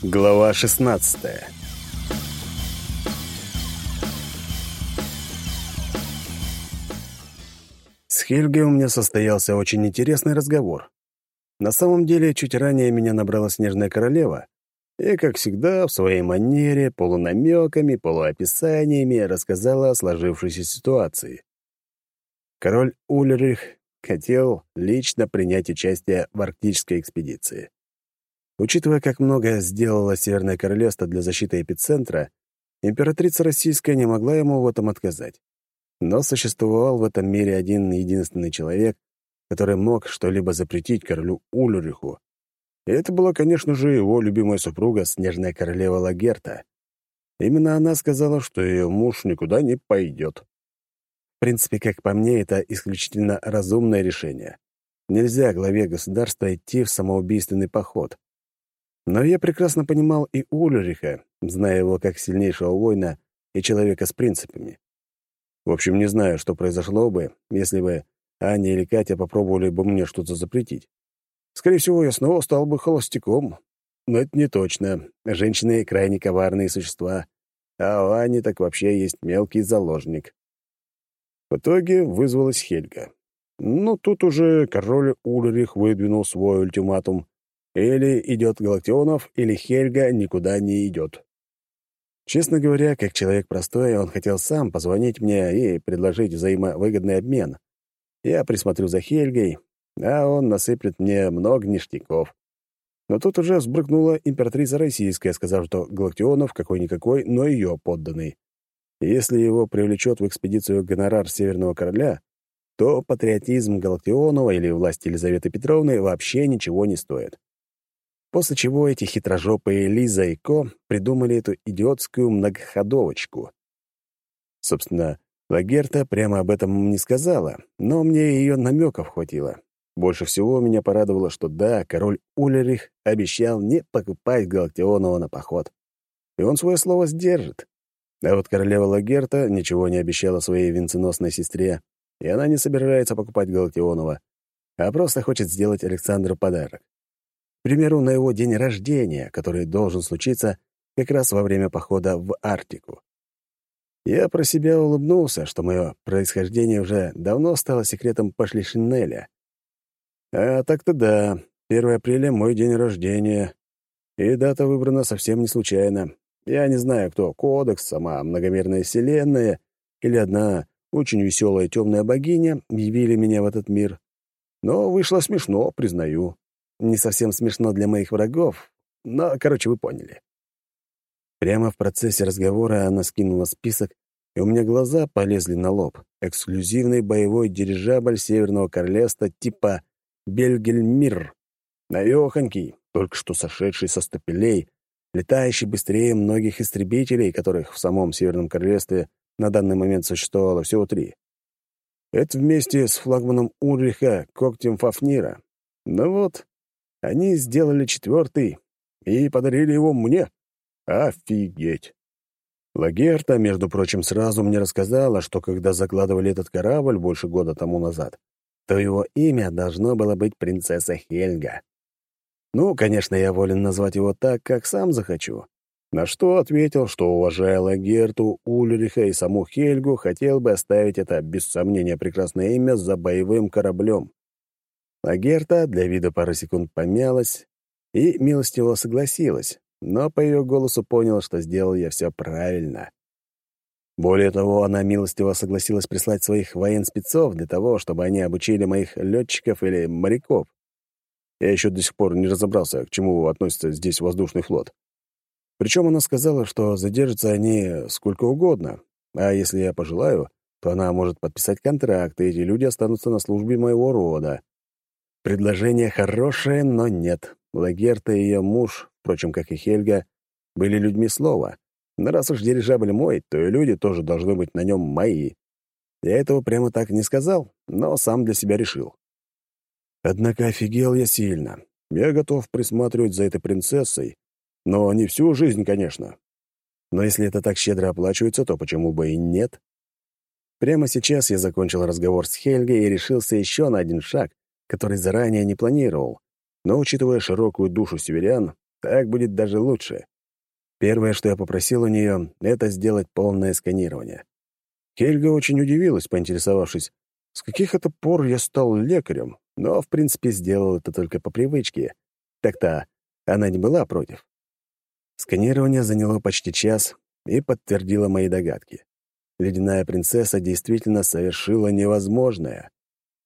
Глава 16 С Хельгой у меня состоялся очень интересный разговор. На самом деле, чуть ранее меня набрала Снежная Королева, и, как всегда, в своей манере, полунамеками, полуописаниями рассказала о сложившейся ситуации. Король Ульрих хотел лично принять участие в арктической экспедиции. Учитывая, как много сделало Северное Королевство для защиты эпицентра, императрица российская не могла ему в этом отказать. Но существовал в этом мире один единственный человек, который мог что-либо запретить королю Ульриху. И это была, конечно же, его любимая супруга, снежная королева Лагерта. Именно она сказала, что ее муж никуда не пойдет. В принципе, как по мне, это исключительно разумное решение. Нельзя главе государства идти в самоубийственный поход. Но я прекрасно понимал и Ульриха, зная его как сильнейшего воина и человека с принципами. В общем, не знаю, что произошло бы, если бы Аня или Катя попробовали бы мне что-то запретить. Скорее всего, я снова стал бы холостяком. Но это не точно. Женщины — крайне коварные существа. А у Ани так вообще есть мелкий заложник. В итоге вызвалась Хельга. Ну, тут уже король Ульрих выдвинул свой ультиматум. Или идет Галактионов, или Хельга никуда не идет. Честно говоря, как человек простой, он хотел сам позвонить мне и предложить взаимовыгодный обмен. Я присмотрю за Хельгой, а он насыплет мне много ништяков. Но тут уже сбрыкнула императрица российская, сказав, что Галактионов какой-никакой, но ее подданный если его привлечет в экспедицию гонорар Северного Короля, то патриотизм Галактионова или власть Елизаветы Петровны вообще ничего не стоит. После чего эти хитрожопые Лиза и Ко придумали эту идиотскую многоходовочку. Собственно, Лагерта прямо об этом не сказала, но мне ее намеков хватило. Больше всего меня порадовало, что да, король Улерих обещал не покупать Галактионова на поход. И он свое слово сдержит. А вот королева Лагерта ничего не обещала своей венценосной сестре, и она не собирается покупать Галактионова, а просто хочет сделать Александру подарок. Примеру, на его день рождения, который должен случиться как раз во время похода в Арктику. Я про себя улыбнулся, что мое происхождение уже давно стало секретом пошли Шинеля. А так-то да, 1 апреля — мой день рождения, и дата выбрана совсем не случайно. Я не знаю, кто — Кодекс, сама многомерная вселенная или одна очень веселая темная богиня явили меня в этот мир. Но вышло смешно, признаю. Не совсем смешно для моих врагов, но, короче, вы поняли. Прямо в процессе разговора она скинула список, и у меня глаза полезли на лоб. Эксклюзивный боевой дирижабль Северного Королевства типа «Бельгельмир». Навехонький, только что сошедший со стапелей, летающий быстрее многих истребителей, которых в самом Северном Королевстве на данный момент существовало всего три. Это вместе с флагманом Ульриха, когтем Фафнира. Ну вот, они сделали четвертый и подарили его мне. Офигеть! Лагерта, между прочим, сразу мне рассказала, что когда закладывали этот корабль больше года тому назад, то его имя должно было быть принцесса Хельга. Ну, конечно, я волен назвать его так, как сам захочу. На что ответил, что, уважая Лагерту, Ульриха и саму Хельгу, хотел бы оставить это, без сомнения, прекрасное имя за боевым кораблем. Лагерта для вида пару секунд помялась и милостиво согласилась, но по ее голосу понял, что сделал я все правильно. Более того, она милостиво согласилась прислать своих военспецов для того, чтобы они обучили моих летчиков или моряков. Я еще до сих пор не разобрался, к чему относится здесь воздушный флот. Причем она сказала, что задержатся они сколько угодно, а если я пожелаю, то она может подписать контракт, и эти люди останутся на службе моего рода. Предложение хорошее, но нет. Лагерта и ее муж, впрочем, как и Хельга, были людьми слова. Но раз уж дирижабль мой, то и люди тоже должны быть на нем мои. Я этого прямо так не сказал, но сам для себя решил. Однако офигел я сильно. Я готов присматривать за этой принцессой, но не всю жизнь, конечно. Но если это так щедро оплачивается, то почему бы и нет? Прямо сейчас я закончил разговор с Хельгой и решился еще на один шаг, который заранее не планировал. Но, учитывая широкую душу северян, Так будет даже лучше. Первое, что я попросил у нее, это сделать полное сканирование. Хельга очень удивилась, поинтересовавшись, с каких это пор я стал лекарем, но, в принципе, сделал это только по привычке. Так-то она не была против. Сканирование заняло почти час и подтвердило мои догадки. Ледяная принцесса действительно совершила невозможное.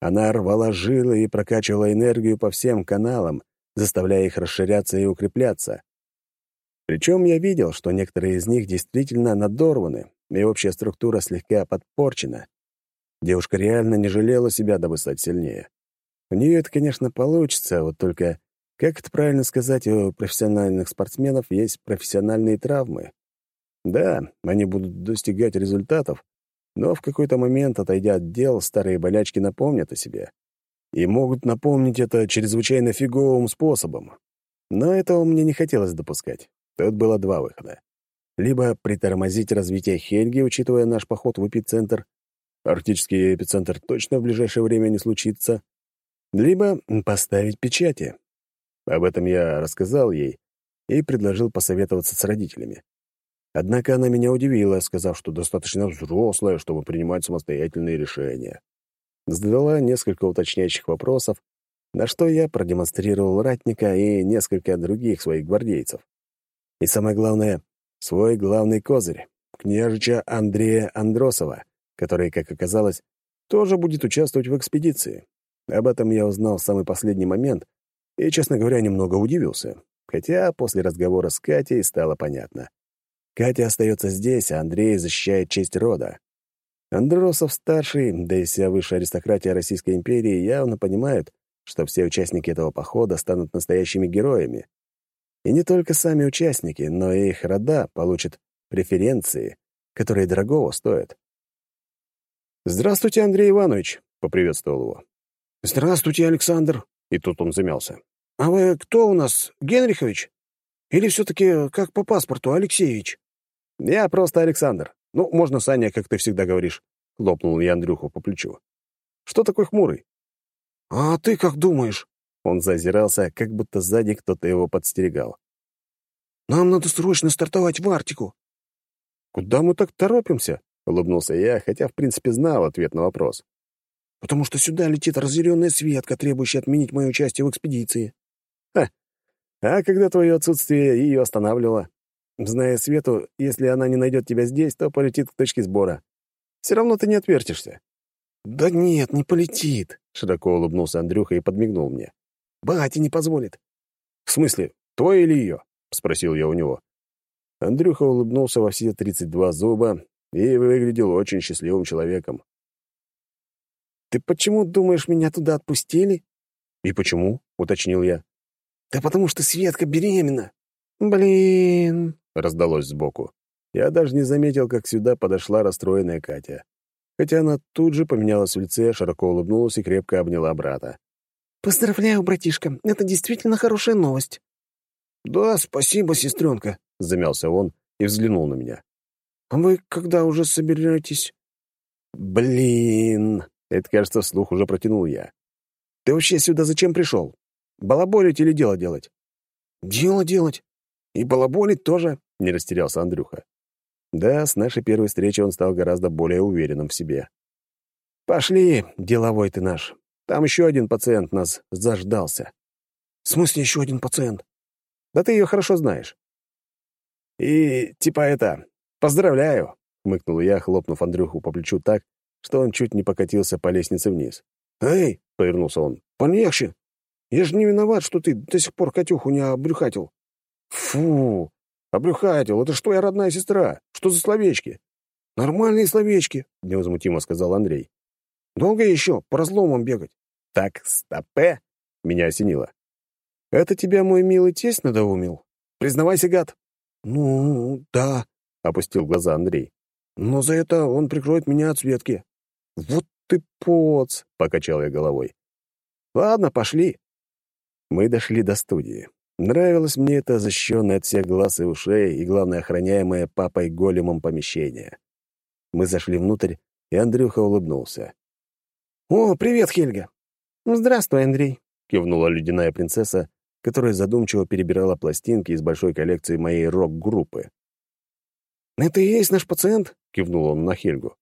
Она рвала жилы и прокачивала энергию по всем каналам, заставляя их расширяться и укрепляться. Причем я видел, что некоторые из них действительно надорваны, и общая структура слегка подпорчена. Девушка реально не жалела себя, дабы стать сильнее. У нее это, конечно, получится, вот только, как это правильно сказать, у профессиональных спортсменов есть профессиональные травмы. Да, они будут достигать результатов, но в какой-то момент, отойдя от дел, старые болячки напомнят о себе. И могут напомнить это чрезвычайно фиговым способом. Но этого мне не хотелось допускать. Тут было два выхода. Либо притормозить развитие Хельги, учитывая наш поход в эпицентр. Арктический эпицентр точно в ближайшее время не случится. Либо поставить печати. Об этом я рассказал ей и предложил посоветоваться с родителями. Однако она меня удивила, сказав, что достаточно взрослая, чтобы принимать самостоятельные решения. Задала несколько уточняющих вопросов, на что я продемонстрировал ратника и несколько других своих гвардейцев. И самое главное, свой главный козырь — княжича Андрея Андросова, который, как оказалось, тоже будет участвовать в экспедиции. Об этом я узнал в самый последний момент и, честно говоря, немного удивился. Хотя после разговора с Катей стало понятно. Катя остается здесь, а Андрей защищает честь рода. Андросов-старший, да и вся высшая аристократия Российской империи явно понимают, что все участники этого похода станут настоящими героями. И не только сами участники, но и их рода получат преференции, которые дорогого стоят. «Здравствуйте, Андрей Иванович», — поприветствовал его. «Здравствуйте, Александр», — и тут он замялся. «А вы кто у нас, Генрихович? Или все-таки, как по паспорту, Алексеевич?» «Я просто Александр. Ну, можно Саня, как ты всегда говоришь», — хлопнул я Андрюху по плечу. «Что такой хмурый?» «А ты как думаешь?» Он зазирался, как будто сзади кто-то его подстерегал. «Нам надо срочно стартовать в Арктику». «Куда мы так торопимся?» — улыбнулся я, хотя, в принципе, знал ответ на вопрос. «Потому что сюда летит разъяренная Светка, требующая отменить мое участие в экспедиции». «Ха! А когда твое отсутствие ее останавливало? Зная Свету, если она не найдет тебя здесь, то полетит к точке сбора. Все равно ты не отвертишься». «Да нет, не полетит», — широко улыбнулся Андрюха и подмигнул мне. «Батя не позволит». «В смысле, твой или ее?» — спросил я у него. Андрюха улыбнулся во все тридцать два зуба и выглядел очень счастливым человеком. «Ты почему думаешь, меня туда отпустили?» «И почему?» — уточнил я. «Да потому что Светка беременна». «Блин!» — раздалось сбоку. Я даже не заметил, как сюда подошла расстроенная Катя. Хотя она тут же поменялась в лице, широко улыбнулась и крепко обняла брата. «Поздравляю, братишка, это действительно хорошая новость». «Да, спасибо, сестренка», — замялся он и взглянул на меня. «А вы когда уже соберетесь?» «Блин!» — это, кажется, вслух уже протянул я. «Ты вообще сюда зачем пришел? Балаболить или дело делать?» «Дело делать. И балаболить тоже», — не растерялся Андрюха. Да, с нашей первой встречи он стал гораздо более уверенным в себе. «Пошли, деловой ты наш. Там еще один пациент нас заждался». «В смысле еще один пациент?» «Да ты ее хорошо знаешь». «И типа это... Поздравляю!» — хмыкнул я, хлопнув Андрюху по плечу так, что он чуть не покатился по лестнице вниз. «Эй!» — повернулся он. «Полегче! Я же не виноват, что ты до сих пор Катюху не обрюхатил». «Фу! Обрюхатил! Это что я родная сестра? Что за словечки?» «Нормальные словечки», — невозмутимо сказал Андрей. «Долго еще по разломам бегать?» «Так, стопе!» — меня осенило. «Это тебя мой милый тесть надоумил? Признавайся, гад!» «Ну, да», — опустил глаза Андрей. «Но за это он прикроет меня от Светки». «Вот ты поц!» — покачал я головой. «Ладно, пошли». Мы дошли до студии. Нравилось мне это защищенное от всех глаз и ушей и, главное, охраняемое папой големом помещение. Мы зашли внутрь, и Андрюха улыбнулся. «О, привет, Хельга!» «Здравствуй, Андрей», — кивнула ледяная принцесса которая задумчиво перебирала пластинки из большой коллекции моей рок-группы. «Это и есть наш пациент?» — кивнул он на Хельгу.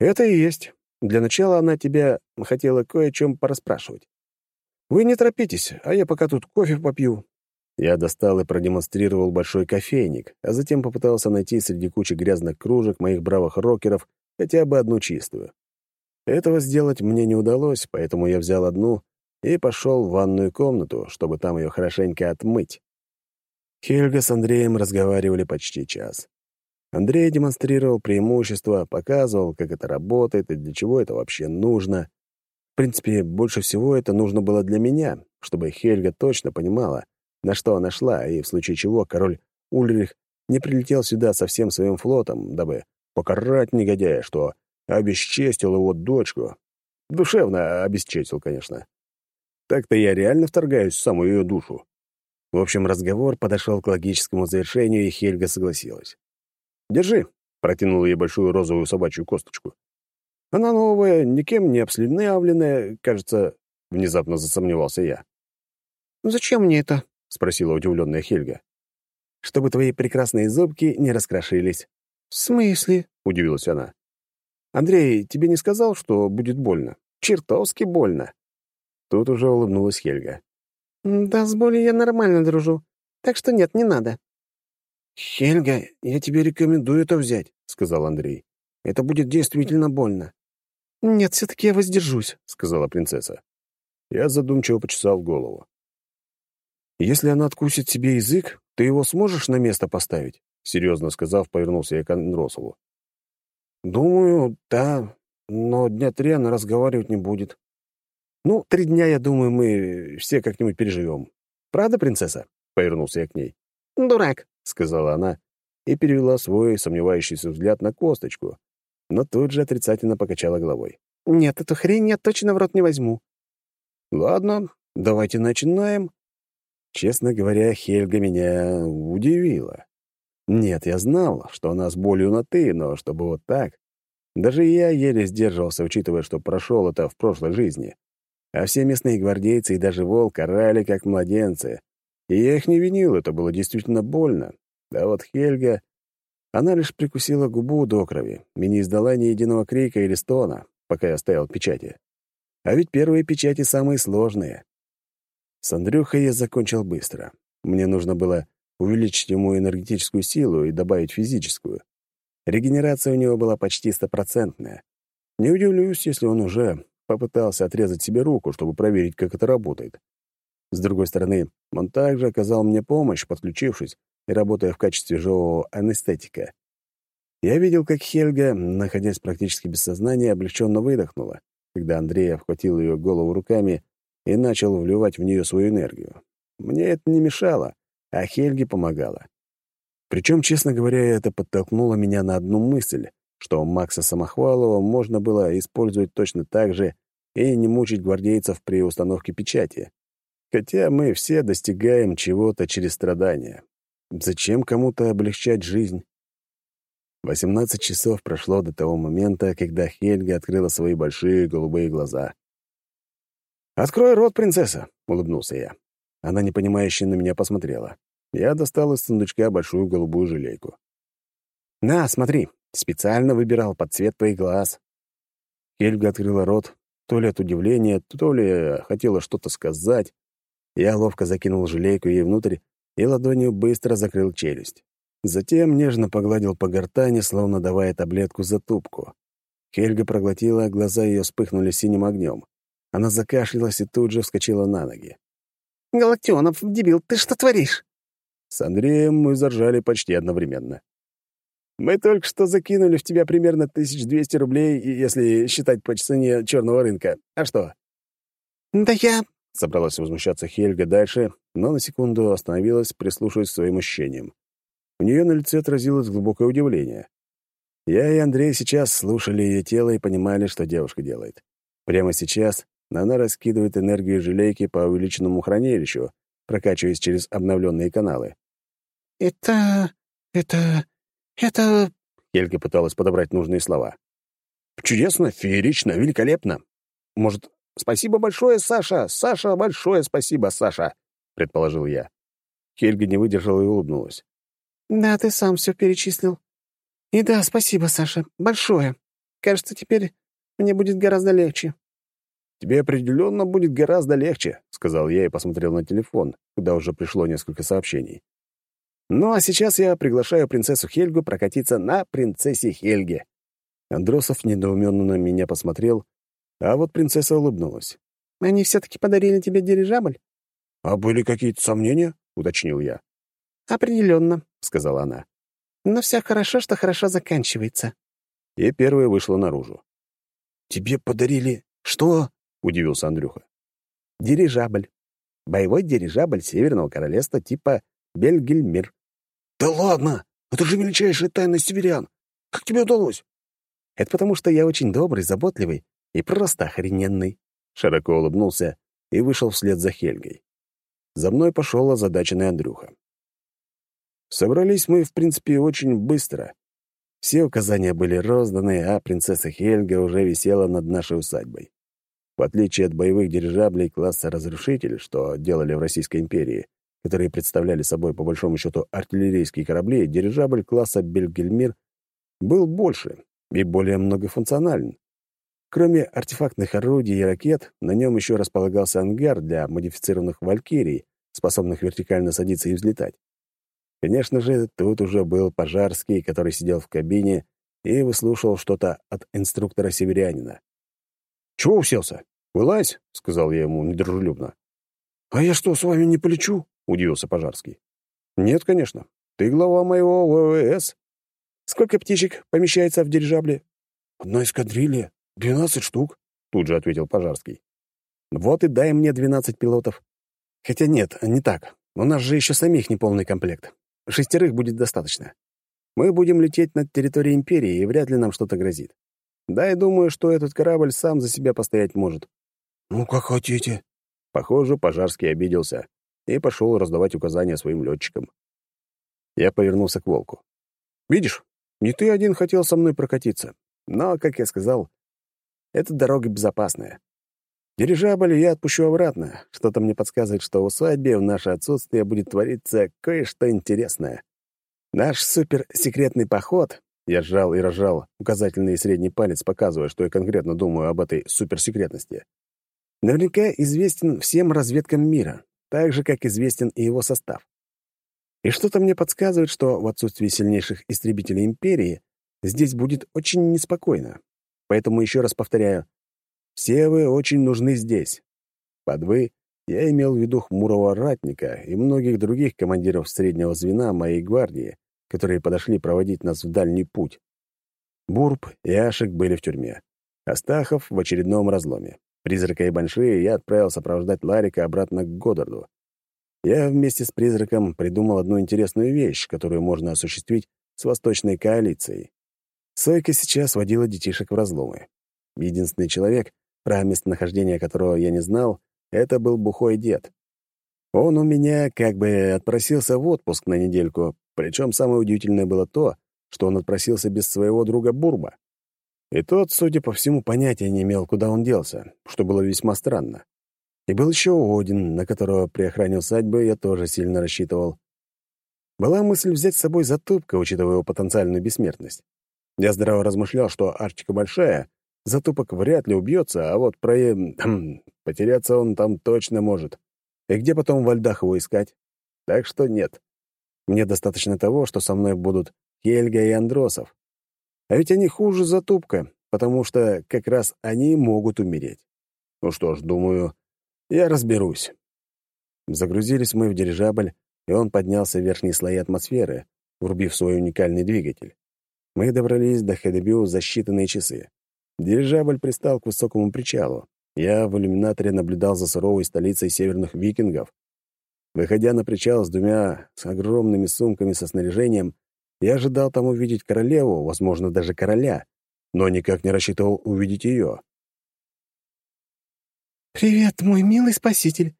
«Это и есть. Для начала она тебя хотела кое о чем порасспрашивать. Вы не торопитесь, а я пока тут кофе попью». Я достал и продемонстрировал большой кофейник, а затем попытался найти среди кучи грязных кружек моих бравых рокеров хотя бы одну чистую. Этого сделать мне не удалось, поэтому я взял одну и пошел в ванную комнату, чтобы там ее хорошенько отмыть. Хельга с Андреем разговаривали почти час. Андрей демонстрировал преимущества, показывал, как это работает и для чего это вообще нужно. В принципе, больше всего это нужно было для меня, чтобы Хельга точно понимала, на что она шла, и в случае чего король Ульрих не прилетел сюда со всем своим флотом, дабы покарать негодяя, что обесчестил его дочку. Душевно обесчестил, конечно. Так-то я реально вторгаюсь в самую ее душу. В общем, разговор подошел к логическому завершению, и Хельга согласилась. «Держи», — протянул ей большую розовую собачью косточку. «Она новая, никем не обслюнявленная, кажется...» — внезапно засомневался я. «Зачем мне это?» — спросила удивленная Хельга. «Чтобы твои прекрасные зубки не раскрошились». «В смысле?» — удивилась она. «Андрей, тебе не сказал, что будет больно? Чертовски больно». Тут уже улыбнулась Хельга. «Да с болью я нормально дружу, так что нет, не надо». «Хельга, я тебе рекомендую это взять», — сказал Андрей. «Это будет действительно больно». «Нет, все-таки я воздержусь», — сказала принцесса. Я задумчиво почесал голову. «Если она откусит себе язык, ты его сможешь на место поставить?» Серьезно сказав, повернулся я к Андросову. «Думаю, да, но дня три она разговаривать не будет». «Ну, три дня, я думаю, мы все как-нибудь переживем. Правда, принцесса?» — повернулся я к ней. «Дурак», — сказала она и перевела свой сомневающийся взгляд на косточку, но тут же отрицательно покачала головой. «Нет, эту хрень я точно в рот не возьму». «Ладно, давайте начинаем». Честно говоря, Хельга меня удивила. Нет, я знал, что она с болью на «ты», но чтобы вот так... Даже я еле сдерживался, учитывая, что прошел это в прошлой жизни. А все местные гвардейцы и даже волк орали, как младенцы. И я их не винил, это было действительно больно. А вот Хельга... Она лишь прикусила губу до крови и не издала ни единого крика или стона, пока я в печати. А ведь первые печати самые сложные. С Андрюхой я закончил быстро. Мне нужно было увеличить ему энергетическую силу и добавить физическую. Регенерация у него была почти стопроцентная. Не удивлюсь, если он уже попытался отрезать себе руку, чтобы проверить, как это работает. С другой стороны, он также оказал мне помощь, подключившись работая в качестве живого анестетика. Я видел, как Хельга, находясь практически без сознания, облегченно выдохнула, когда Андрей обхватил ее голову руками и начал вливать в нее свою энергию. Мне это не мешало, а Хельге помогала. Причем, честно говоря, это подтолкнуло меня на одну мысль, что Макса Самохвалова можно было использовать точно так же и не мучить гвардейцев при установке печати. Хотя мы все достигаем чего-то через страдания. Зачем кому-то облегчать жизнь? 18 часов прошло до того момента, когда Хельга открыла свои большие голубые глаза. «Открой рот, принцесса!» — улыбнулся я. Она непонимающе на меня посмотрела. Я достал из сундучка большую голубую желейку. «На, смотри, специально выбирал под цвет твоих глаз». Хельга открыла рот, то ли от удивления, то ли хотела что-то сказать. Я ловко закинул желейку ей внутрь и ладонью быстро закрыл челюсть. Затем нежно погладил по гортани, словно давая таблетку затупку. Хельга проглотила, глаза ее вспыхнули синим огнем. Она закашлялась и тут же вскочила на ноги. «Галактионов, дебил, ты что творишь?» С Андреем мы заржали почти одновременно. «Мы только что закинули в тебя примерно 1200 рублей, если считать по цене черного рынка. А что?» «Да я...» — собралась возмущаться Хельга дальше, но на секунду остановилась, прислушиваясь к своим ощущениям. У нее на лице отразилось глубокое удивление. Я и Андрей сейчас слушали ее тело и понимали, что девушка делает. Прямо сейчас она раскидывает энергию желейки по увеличенному хранилищу, прокачиваясь через обновленные каналы. «Это... это... это...» Хельга пыталась подобрать нужные слова. «Чудесно, феерично, великолепно. Может, спасибо большое, Саша? Саша, большое спасибо, Саша!» — предположил я. Хельга не выдержала и улыбнулась. «Да, ты сам все перечислил. И да, спасибо, Саша, большое. Кажется, теперь мне будет гораздо легче». «Тебе определенно будет гораздо легче», — сказал я и посмотрел на телефон, куда уже пришло несколько сообщений. «Ну а сейчас я приглашаю принцессу Хельгу прокатиться на принцессе Хельге». Андросов недоуменно на меня посмотрел, а вот принцесса улыбнулась. «Они все-таки подарили тебе дирижабль?» «А были какие-то сомнения?» — уточнил я. «Определенно», — сказала она. «Но все хорошо, что хорошо заканчивается». И первая вышла наружу. «Тебе подарили что?» — удивился Андрюха. «Дирижабль. Боевой дирижабль Северного Королевства типа Бельгельмир». «Да ладно! Это же величайшая тайна северян! Как тебе удалось?» «Это потому, что я очень добрый, заботливый и просто охрененный», — широко улыбнулся и вышел вслед за Хельгой. За мной пошел озадаченный Андрюха. Собрались мы, в принципе, очень быстро. Все указания были розданы, а принцесса Хельга уже висела над нашей усадьбой. В отличие от боевых дирижаблей класса «Разрушитель», что делали в Российской империи, которые представляли собой, по большому счету, артиллерийские корабли, дирижабль класса «Бельгельмир» был больше и более многофункционален. Кроме артефактных орудий и ракет, на нем еще располагался ангар для модифицированных «Валькирий», способных вертикально садиться и взлетать. Конечно же, тут уже был Пожарский, который сидел в кабине и выслушивал что-то от инструктора-северянина. «Чего уселся? Вылазь», — сказал я ему недружелюбно. «А я что, с вами не полечу?» — удивился Пожарский. «Нет, конечно. Ты глава моего ВВС. Сколько птичек помещается в дирижабле?» «Одна эскадрилья. Двенадцать штук», — тут же ответил Пожарский. «Вот и дай мне двенадцать пилотов. Хотя нет, не так. У нас же еще самих неполный комплект. Шестерых будет достаточно. Мы будем лететь над территорией Империи, и вряд ли нам что-то грозит. Да, и думаю, что этот корабль сам за себя постоять может. Ну, как хотите. Похоже, Пожарский обиделся и пошел раздавать указания своим летчикам. Я повернулся к Волку. «Видишь, не ты один хотел со мной прокатиться. Но, как я сказал, эта дорога безопасная. Дирижабль я отпущу обратно. Что-то мне подсказывает, что в усадьбе в наше отсутствие будет твориться кое-что интересное. Наш суперсекретный поход я сжал и разжал указательный и средний палец, показывая, что я конкретно думаю об этой суперсекретности. Наверняка известен всем разведкам мира, так же, как известен и его состав. И что-то мне подсказывает, что в отсутствии сильнейших истребителей Империи здесь будет очень неспокойно. Поэтому еще раз повторяю, все вы очень нужны здесь. Под «вы» я имел в виду хмурого ратника и многих других командиров среднего звена моей гвардии, которые подошли проводить нас в дальний путь. Бурб и Ашек были в тюрьме. Астахов в очередном разломе. Призрака и Большие я отправил сопровождать Ларика обратно к Годдарду. Я вместе с призраком придумал одну интересную вещь, которую можно осуществить с Восточной коалицией. Сойка сейчас водила детишек в разломы. Единственный человек, про местонахождение которого я не знал, это был бухой дед. Он у меня как бы отпросился в отпуск на недельку, причем самое удивительное было то, что он отпросился без своего друга Бурба. И тот, судя по всему, понятия не имел, куда он делся, что было весьма странно. И был еще Один, на которого при охране усадьбы я тоже сильно рассчитывал. Была мысль взять с собой Затупка, учитывая его потенциальную бессмертность. Я здраво размышлял, что Арчика большая, Затупок вряд ли убьется, а вот про... потеряться он там точно может. И где потом во льдах его искать? Так что нет. Мне достаточно того, что со мной будут Хельга и Андросов. А ведь они хуже Затупка, потому что как раз они могут умереть. Ну что ж, думаю, я разберусь. Загрузились мы в дирижабль, и он поднялся в верхние слои атмосферы, врубив свой уникальный двигатель. Мы добрались до Хедебю за считанные часы. Дирижабль пристал к высокому причалу. Я в иллюминаторе наблюдал за суровой столицей северных викингов. Выходя на причал с двумя с огромными сумками со снаряжением, я ожидал там увидеть королеву, возможно, даже короля, но никак не рассчитывал увидеть ее. «Привет, мой милый спаситель!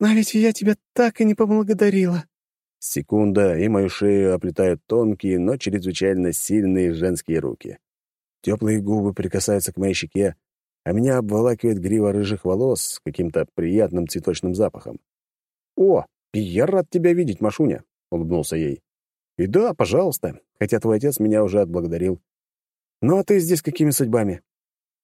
А ведь я тебя так и не поблагодарила!» Секунда, и мою шею оплетают тонкие, но чрезвычайно сильные женские руки. Теплые губы прикасаются к моей щеке, а меня обволакивает грива рыжих волос с каким-то приятным цветочным запахом. «О, я рад тебя видеть, Машуня», — улыбнулся ей. «И да, пожалуйста, хотя твой отец меня уже отблагодарил. Ну а ты здесь какими судьбами?»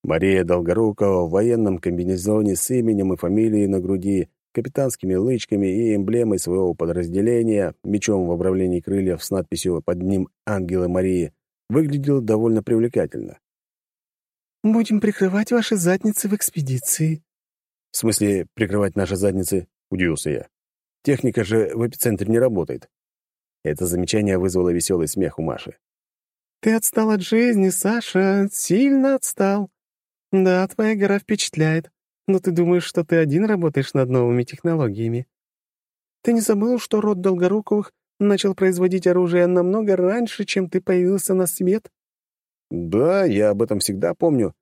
Мария Долгорукова в военном комбинезоне с именем и фамилией на груди, капитанскими лычками и эмблемой своего подразделения, мечом в обрамлении крыльев с надписью под ним «Ангелы Марии», выглядела довольно привлекательно. «Будем прикрывать ваши задницы в экспедиции». «В смысле, прикрывать наши задницы?» — удивился я. «Техника же в эпицентре не работает». Это замечание вызвало веселый смех у Маши. «Ты отстал от жизни, Саша, сильно отстал. Да, твоя гора впечатляет, но ты думаешь, что ты один работаешь над новыми технологиями. Ты не забыл, что род Долгоруковых начал производить оружие намного раньше, чем ты появился на свет?» «Да, я об этом всегда помню.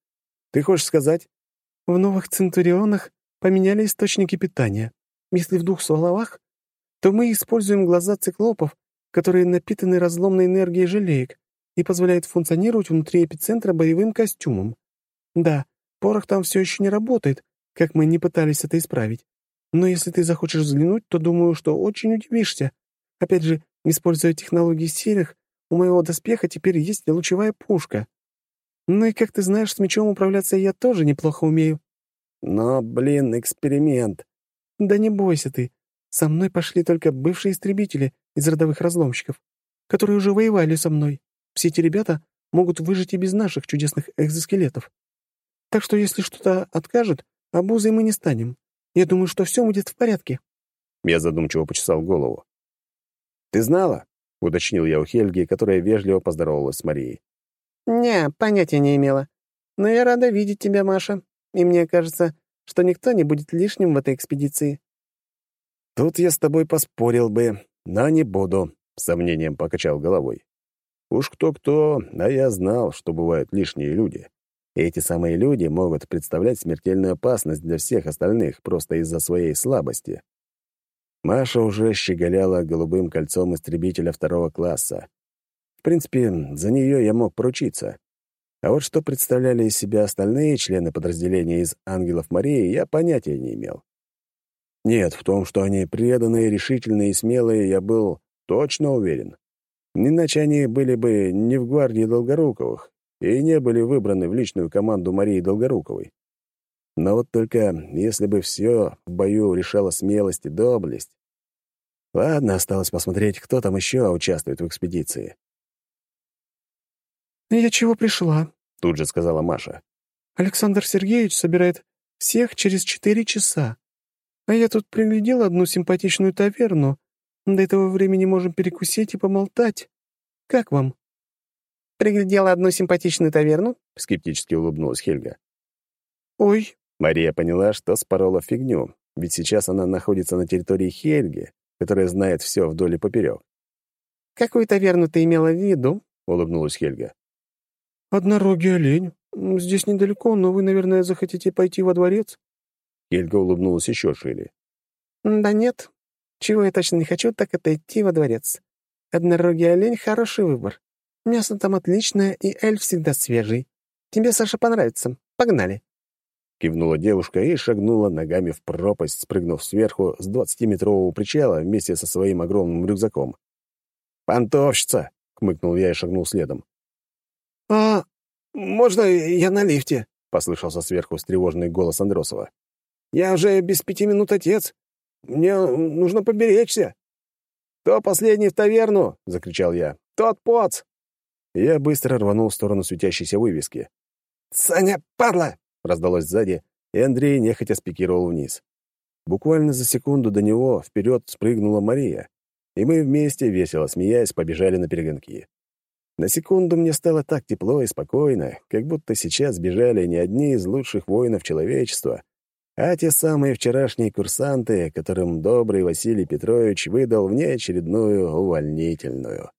Ты хочешь сказать?» «В новых Центурионах поменяли источники питания. Если в двух словах, то мы используем глаза циклопов, которые напитаны разломной энергией желеек и позволяют функционировать внутри эпицентра боевым костюмом. Да, порох там все еще не работает, как мы не пытались это исправить. Но если ты захочешь взглянуть, то думаю, что очень удивишься. Опять же, используя технологии серых, у моего доспеха теперь есть лучевая пушка. Ну и, как ты знаешь, с мечом управляться я тоже неплохо умею. Но, блин, эксперимент. Да не бойся ты. Со мной пошли только бывшие истребители из родовых разломщиков, которые уже воевали со мной. Все эти ребята могут выжить и без наших чудесных экзоскелетов. Так что если что-то откажет, обузой мы не станем. Я думаю, что все будет в порядке». Я задумчиво почесал голову. «Ты знала?» — уточнил я у Хельги, которая вежливо поздоровалась с Марией. «Не, понятия не имела. Но я рада видеть тебя, Маша. И мне кажется, что никто не будет лишним в этой экспедиции». «Тут я с тобой поспорил бы, но не буду», — с сомнением покачал головой. «Уж кто-кто, а я знал, что бывают лишние люди. И эти самые люди могут представлять смертельную опасность для всех остальных просто из-за своей слабости. Маша уже щеголяла голубым кольцом истребителя второго класса. В принципе, за нее я мог поручиться. А вот что представляли из себя остальные члены подразделения из «Ангелов Марии», я понятия не имел. Нет, в том, что они преданные, решительные и смелые, я был точно уверен. Иначе они были бы не в гвардии Долгоруковых, и не были выбраны в личную команду Марии Долгоруковой. Но вот только если бы все в бою решала смелость и доблесть. Ладно, осталось посмотреть, кто там еще участвует в экспедиции. «Я чего пришла?» — тут же сказала Маша. «Александр Сергеевич собирает всех через четыре часа. А я тут приглядела одну симпатичную таверну. До этого времени можем перекусить и помолтать. Как вам?» Приглядела одну симпатичную таверну?» — скептически улыбнулась Хельга. «Ой». Мария поняла, что спорола фигню, ведь сейчас она находится на территории Хельги, которая знает все вдоль и поперек. «Какую таверну ты имела в виду?» — улыбнулась Хельга. «Однорогий олень. Здесь недалеко, но вы, наверное, захотите пойти во дворец?» Хельга улыбнулась еще шире. «Да нет. Чего я точно не хочу, так это идти во дворец. Однорогий олень — хороший выбор. Мясо там отличное, и эль всегда свежий. Тебе, Саша, понравится. Погнали!» Кивнула девушка и шагнула ногами в пропасть, спрыгнув сверху с двадцатиметрового причала вместе со своим огромным рюкзаком. «Понтовщица!» — хмыкнул я и шагнул следом. «А можно я на лифте?» — послышался сверху встревоженный голос Андросова. «Я уже без пяти минут отец. Мне нужно поберечься». «Кто последний в таверну?» — закричал я. «Тот поц!» Я быстро рванул в сторону светящейся вывески. «Саня, падла!» — раздалось сзади, и Андрей нехотя спикировал вниз. Буквально за секунду до него вперед спрыгнула Мария, и мы вместе, весело смеясь, побежали на перегонки. На секунду мне стало так тепло и спокойно, как будто сейчас бежали не одни из лучших воинов человечества, а те самые вчерашние курсанты, которым добрый Василий Петрович выдал внеочередную увольнительную.